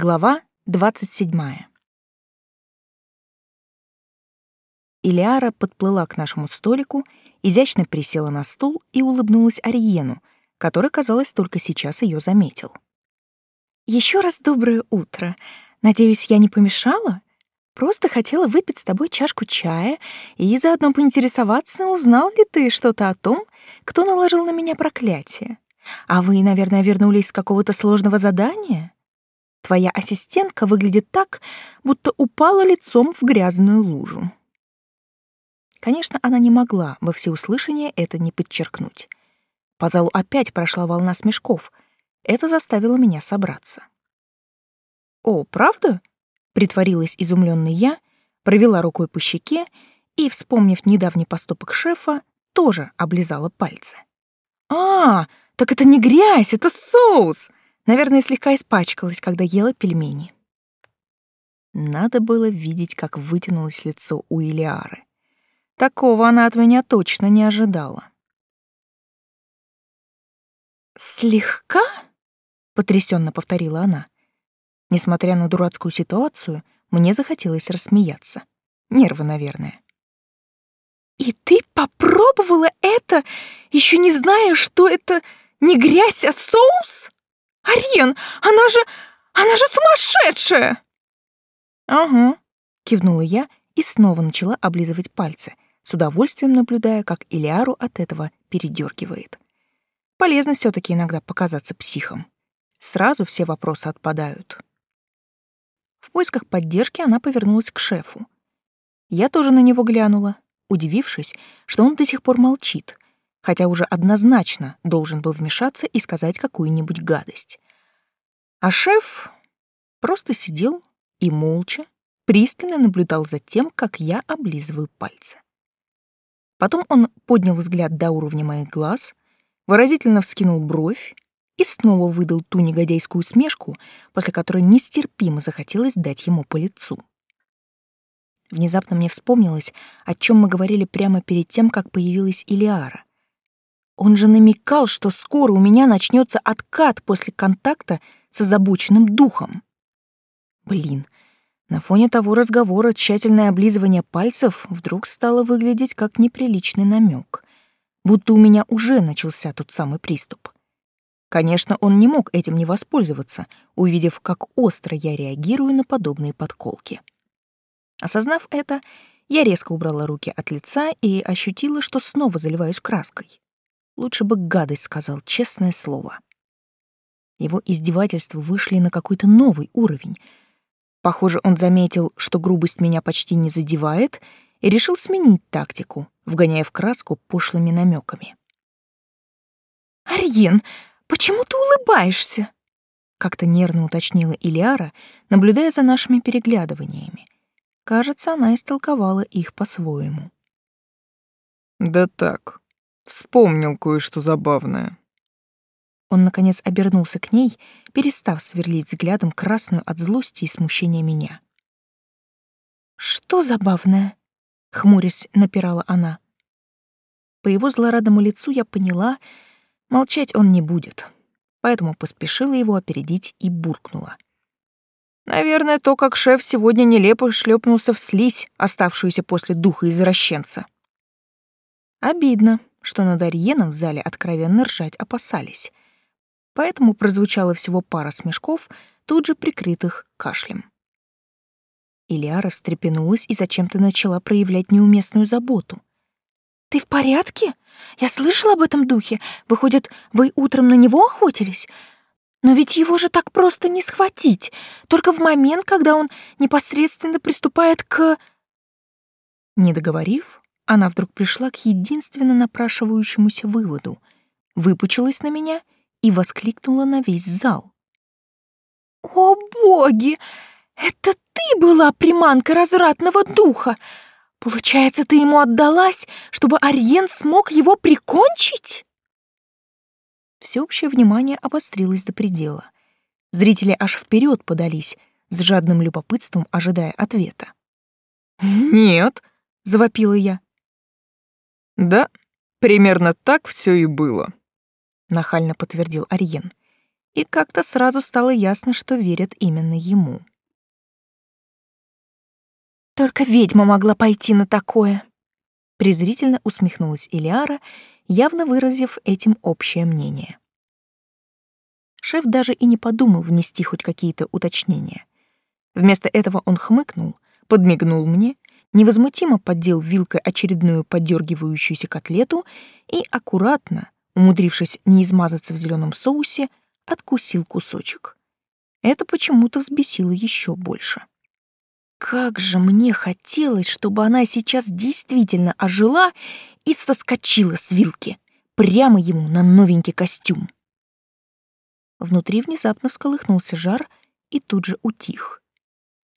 Глава 27. Илиара подплыла к нашему столику, изящно присела на стул и улыбнулась Ариену, который, казалось, только сейчас ее заметил. Еще раз доброе утро. Надеюсь, я не помешала? Просто хотела выпить с тобой чашку чая и заодно поинтересоваться, узнал ли ты что-то о том, кто наложил на меня проклятие. А вы, наверное, вернулись с какого-то сложного задания? Твоя ассистентка выглядит так, будто упала лицом в грязную лужу. Конечно, она не могла во всеуслышание это не подчеркнуть. По залу опять прошла волна смешков. Это заставило меня собраться. «О, правда?» — притворилась изумленной я, провела рукой по щеке и, вспомнив недавний поступок шефа, тоже облизала пальцы. «А, так это не грязь, это соус!» Наверное, слегка испачкалась, когда ела пельмени. Надо было видеть, как вытянулось лицо у Илиары. Такого она от меня точно не ожидала. «Слегка?» — потрясенно повторила она. Несмотря на дурацкую ситуацию, мне захотелось рассмеяться. Нервы, наверное. «И ты попробовала это, еще не зная, что это не грязь, а соус?» Ариен, она же... она же сумасшедшая!» «Ага», — кивнула я и снова начала облизывать пальцы, с удовольствием наблюдая, как Илиару от этого передергивает. Полезно все таки иногда показаться психом. Сразу все вопросы отпадают. В поисках поддержки она повернулась к шефу. Я тоже на него глянула, удивившись, что он до сих пор молчит, хотя уже однозначно должен был вмешаться и сказать какую-нибудь гадость. А шеф просто сидел и молча, пристально наблюдал за тем, как я облизываю пальцы. Потом он поднял взгляд до уровня моих глаз, выразительно вскинул бровь и снова выдал ту негодяйскую смешку, после которой нестерпимо захотелось дать ему по лицу. Внезапно мне вспомнилось, о чем мы говорили прямо перед тем, как появилась Илиара. Он же намекал, что скоро у меня начнется откат после контакта с озабоченным духом. Блин, на фоне того разговора тщательное облизывание пальцев вдруг стало выглядеть как неприличный намек, будто у меня уже начался тот самый приступ. Конечно, он не мог этим не воспользоваться, увидев, как остро я реагирую на подобные подколки. Осознав это, я резко убрала руки от лица и ощутила, что снова заливаюсь краской. Лучше бы гадость сказал, честное слово. Его издевательства вышли на какой-то новый уровень. Похоже, он заметил, что грубость меня почти не задевает, и решил сменить тактику, вгоняя в краску пошлыми намеками. «Арьен, почему ты улыбаешься?» Как-то нервно уточнила Илиара, наблюдая за нашими переглядываниями. Кажется, она истолковала их по-своему. «Да так, Вспомнил кое-что забавное. Он, наконец, обернулся к ней, перестав сверлить взглядом красную от злости и смущения меня. «Что забавное?» — хмурясь напирала она. По его злорадному лицу я поняла, молчать он не будет, поэтому поспешила его опередить и буркнула. «Наверное, то, как шеф сегодня нелепо шлепнулся в слизь, оставшуюся после духа извращенца». Обидно, что над Ариеном в зале откровенно ржать опасались. Поэтому прозвучало всего пара смешков, тут же прикрытых кашлем. Ильяра встрепенулась и зачем-то начала проявлять неуместную заботу. «Ты в порядке? Я слышала об этом духе. Выходит, вы утром на него охотились? Но ведь его же так просто не схватить, только в момент, когда он непосредственно приступает к...» Не договорив, она вдруг пришла к единственно напрашивающемуся выводу, выпучилась на меня и воскликнула на весь зал. «О, боги! Это ты была приманка развратного духа! Получается, ты ему отдалась, чтобы Ариен смог его прикончить?» Всеобщее внимание обострилось до предела. Зрители аж вперед подались, с жадным любопытством ожидая ответа. «Нет», — завопила я, «Да, примерно так все и было», — нахально подтвердил Ариен. И как-то сразу стало ясно, что верят именно ему. «Только ведьма могла пойти на такое!» Презрительно усмехнулась Илиара, явно выразив этим общее мнение. Шеф даже и не подумал внести хоть какие-то уточнения. Вместо этого он хмыкнул, подмигнул мне, невозмутимо поддел вилкой очередную подергивающуюся котлету и аккуратно, умудрившись не измазаться в зеленом соусе, откусил кусочек. Это почему-то взбесило еще больше. Как же мне хотелось, чтобы она сейчас действительно ожила и соскочила с вилки прямо ему на новенький костюм. Внутри внезапно всколыхнулся жар и тут же утих.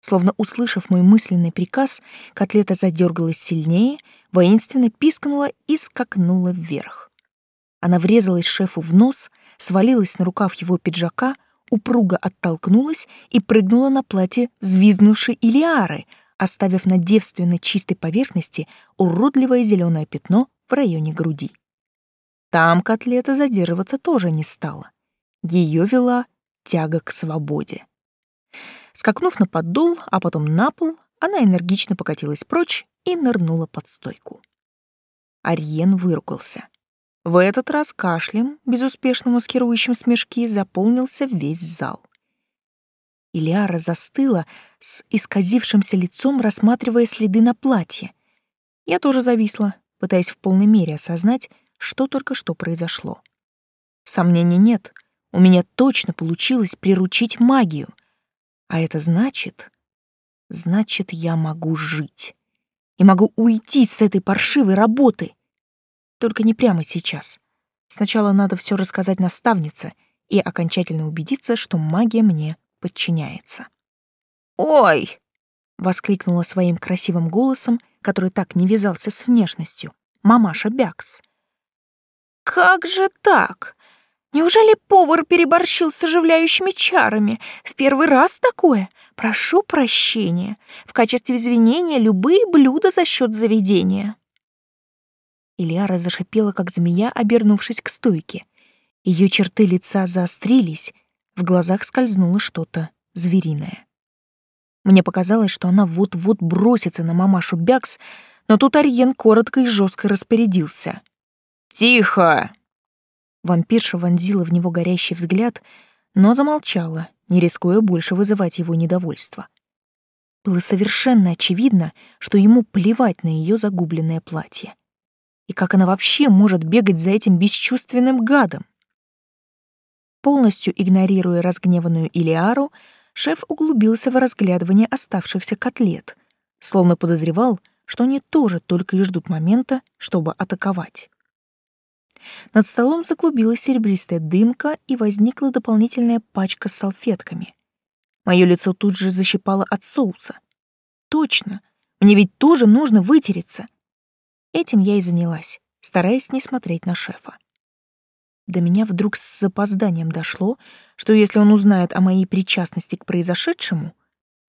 Словно услышав мой мысленный приказ, котлета задергалась сильнее, воинственно пискнула и скакнула вверх. Она врезалась шефу в нос, свалилась на рукав его пиджака, упруго оттолкнулась и прыгнула на платье взвизгнувшей Илиары, оставив на девственно чистой поверхности уродливое зеленое пятно в районе груди. Там котлета задерживаться тоже не стала. Ее вела тяга к свободе. Скакнув на поддул, а потом на пол, она энергично покатилась прочь и нырнула под стойку. Арьен выругался. В этот раз кашлем, безуспешно маскирующим смешки, заполнился весь зал. Ильяра застыла с исказившимся лицом, рассматривая следы на платье. Я тоже зависла, пытаясь в полной мере осознать, что только что произошло. Сомнений нет, у меня точно получилось приручить магию. А это значит... Значит, я могу жить. И могу уйти с этой паршивой работы. Только не прямо сейчас. Сначала надо все рассказать наставнице и окончательно убедиться, что магия мне подчиняется. «Ой!» — воскликнула своим красивым голосом, который так не вязался с внешностью, мамаша Бякс. «Как же так? Неужели повар переборщил с оживляющими чарами? В первый раз такое? Прошу прощения. В качестве извинения любые блюда за счет заведения». Ильяра зашипела, как змея, обернувшись к стойке. Ее черты лица заострились, в глазах скользнуло что-то звериное. Мне показалось, что она вот-вот бросится на мамашу Бякс, но тут Арьен коротко и жестко распорядился. «Тихо!» Вампирша вонзила в него горящий взгляд, но замолчала, не рискуя больше вызывать его недовольство. Было совершенно очевидно, что ему плевать на ее загубленное платье. И как она вообще может бегать за этим бесчувственным гадом? Полностью игнорируя разгневанную Илиару, шеф углубился в разглядывание оставшихся котлет, словно подозревал, что они тоже только и ждут момента, чтобы атаковать. Над столом заклубилась серебристая дымка, и возникла дополнительная пачка с салфетками. Мое лицо тут же защипало от соуса. Точно, мне ведь тоже нужно вытереться. Этим я и занялась, стараясь не смотреть на шефа. До меня вдруг с запозданием дошло, что если он узнает о моей причастности к произошедшему,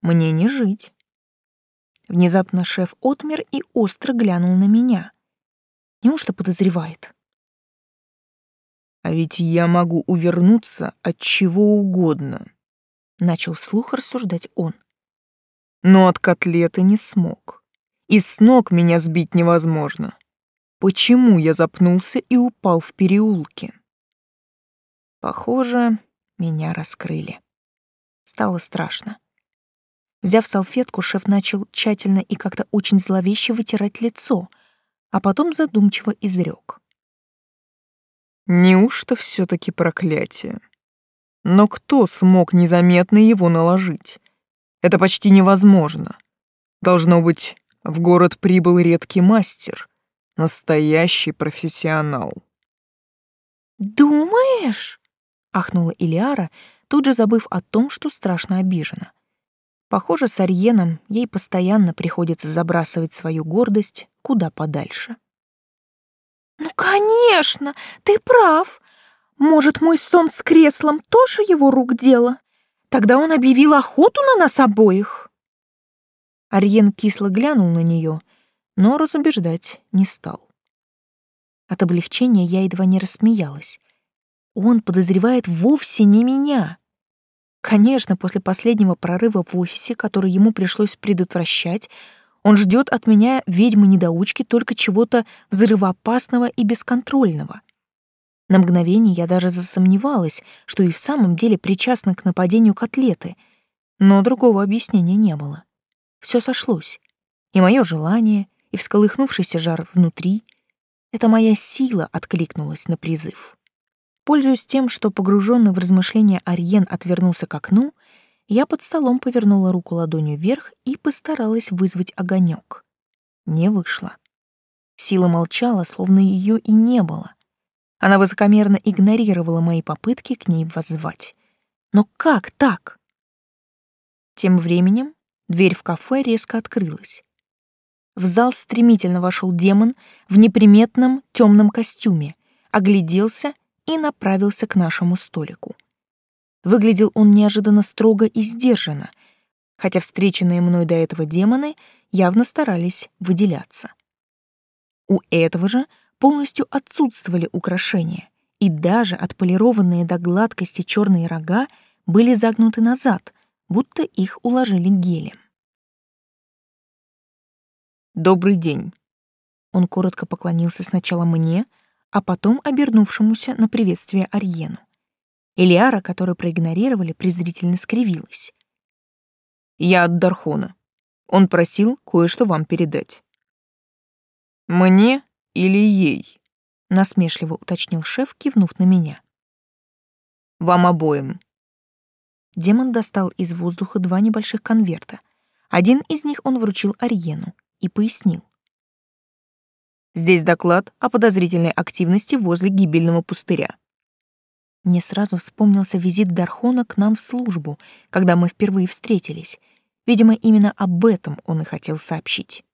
мне не жить. Внезапно шеф отмер и остро глянул на меня. Неужто подозревает? А ведь я могу увернуться от чего угодно, начал вслух рассуждать он. Но от котлеты не смог и с ног меня сбить невозможно. Почему я запнулся и упал в переулке? Похоже, меня раскрыли. Стало страшно. Взяв салфетку, шеф начал тщательно и как-то очень зловеще вытирать лицо, а потом задумчиво изрек. Неужто все таки проклятие? Но кто смог незаметно его наложить? Это почти невозможно. Должно быть, в город прибыл редкий мастер, настоящий профессионал. «Думаешь?» — ахнула Илиара, тут же забыв о том, что страшно обижена. Похоже, с Арьеном ей постоянно приходится забрасывать свою гордость куда подальше. «Ну, конечно, ты прав. Может, мой сон с креслом тоже его рук дело? Тогда он объявил охоту на нас обоих?» Арьен кисло глянул на нее, но разубеждать не стал. От облегчения я едва не рассмеялась. он подозревает вовсе не меня. Конечно, после последнего прорыва в офисе, который ему пришлось предотвращать, он ждет от меня ведьмы-недоучки только чего-то взрывоопасного и бесконтрольного. На мгновение я даже засомневалась, что и в самом деле причастна к нападению котлеты, но другого объяснения не было. Все сошлось. И мое желание, и всколыхнувшийся жар внутри. Это моя сила откликнулась на призыв. Пользуясь тем, что погруженный в размышления Ариен отвернулся к окну, я под столом повернула руку ладонью вверх и постаралась вызвать огонек. Не вышло. Сила молчала, словно ее и не было. Она высокомерно игнорировала мои попытки к ней воззвать. Но как так? Тем временем дверь в кафе резко открылась. В зал стремительно вошел демон в неприметном темном костюме, огляделся и направился к нашему столику. Выглядел он неожиданно строго и сдержанно, хотя встреченные мной до этого демоны явно старались выделяться. У этого же полностью отсутствовали украшения, и даже отполированные до гладкости черные рога были загнуты назад, будто их уложили гелем. «Добрый день». Он коротко поклонился сначала мне, а потом обернувшемуся на приветствие Арьену. Элиара, которую проигнорировали, презрительно скривилась. «Я от Дархона. Он просил кое-что вам передать». «Мне или ей?» — насмешливо уточнил шеф, кивнув на меня. «Вам обоим». Демон достал из воздуха два небольших конверта. Один из них он вручил Арьену и пояснил. Здесь доклад о подозрительной активности возле гибельного пустыря. Мне сразу вспомнился визит Дархона к нам в службу, когда мы впервые встретились. Видимо, именно об этом он и хотел сообщить.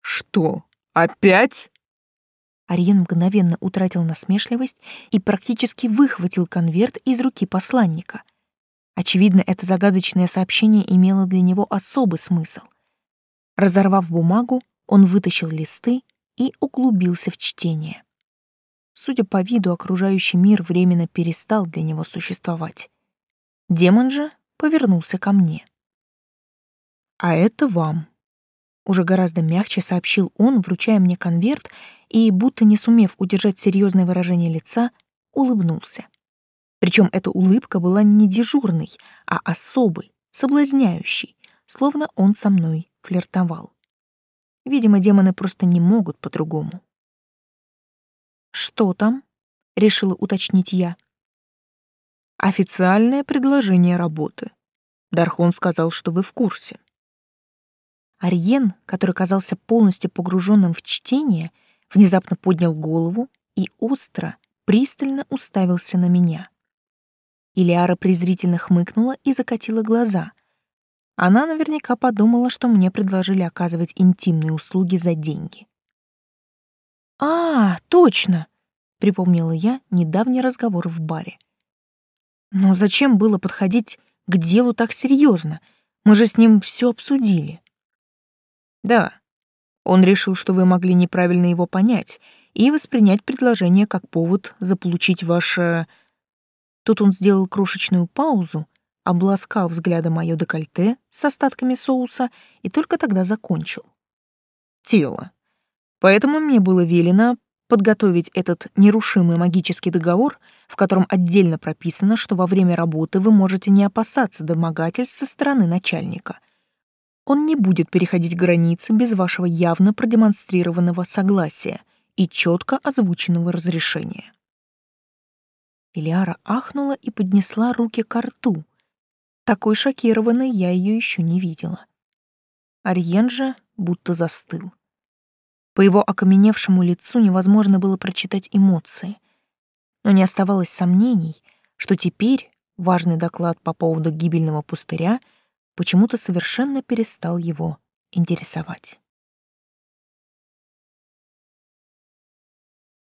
«Что, опять?» Ариен мгновенно утратил насмешливость и практически выхватил конверт из руки посланника. Очевидно, это загадочное сообщение имело для него особый смысл. Разорвав бумагу, он вытащил листы и углубился в чтение. Судя по виду, окружающий мир временно перестал для него существовать. Демон же повернулся ко мне. «А это вам», — уже гораздо мягче сообщил он, вручая мне конверт, и, будто не сумев удержать серьезное выражение лица, улыбнулся. Причем эта улыбка была не дежурной, а особой, соблазняющей, словно он со мной флиртовал. Видимо, демоны просто не могут по-другому. «Что там?» — решила уточнить я. «Официальное предложение работы. Дархон сказал, что вы в курсе». Ариен, который казался полностью погруженным в чтение, внезапно поднял голову и остро, пристально уставился на меня. Илиара презрительно хмыкнула и закатила глаза — она наверняка подумала, что мне предложили оказывать интимные услуги за деньги. «А, точно!» — припомнила я недавний разговор в баре. «Но зачем было подходить к делу так серьезно? Мы же с ним все обсудили». «Да, он решил, что вы могли неправильно его понять и воспринять предложение как повод заполучить ваше...» Тут он сделал крошечную паузу, обласкал взглядом моё декольте с остатками соуса и только тогда закончил. Тело. Поэтому мне было велено подготовить этот нерушимый магический договор, в котором отдельно прописано, что во время работы вы можете не опасаться домогательств со стороны начальника. Он не будет переходить границы без вашего явно продемонстрированного согласия и четко озвученного разрешения. Ильяра ахнула и поднесла руки к рту, такой шокированной я ее еще не видела. Ариен же будто застыл. По его окаменевшему лицу невозможно было прочитать эмоции. Но не оставалось сомнений, что теперь важный доклад по поводу гибельного пустыря почему-то совершенно перестал его интересовать.